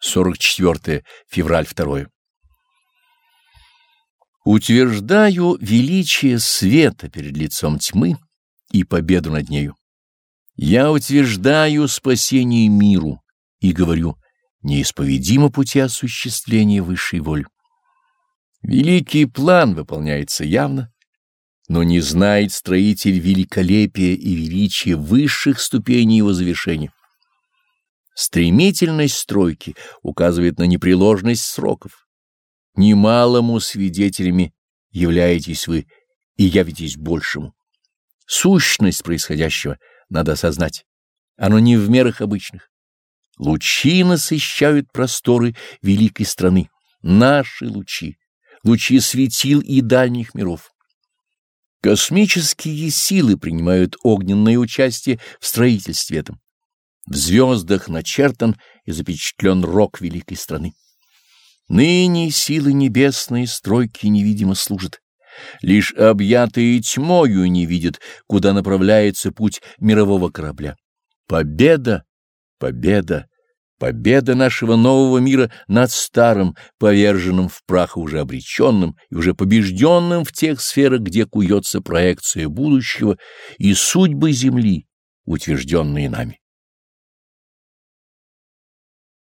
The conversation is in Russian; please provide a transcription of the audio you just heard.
44 февраль 2. Утверждаю величие света перед лицом тьмы и победу над нею. Я утверждаю спасение миру и говорю, неисповедимо пути осуществления высшей воли. Великий план выполняется явно, но не знает строитель великолепия и величия высших ступеней его завершения. Стремительность стройки указывает на непреложность сроков. Немалому свидетелями являетесь вы и явитесь большему. Сущность происходящего надо осознать. Оно не в мерах обычных. Лучи насыщают просторы великой страны. Наши лучи, лучи светил и дальних миров. Космические силы принимают огненное участие в строительстве этом. В звездах начертан и запечатлен рок великой страны. Ныне силы небесные стройки невидимо служат. Лишь объятые тьмою не видят, куда направляется путь мирового корабля. Победа, победа, победа нашего нового мира над старым, поверженным в прах уже обреченным и уже побежденным в тех сферах, где куется проекция будущего и судьбы Земли, утвержденные нами.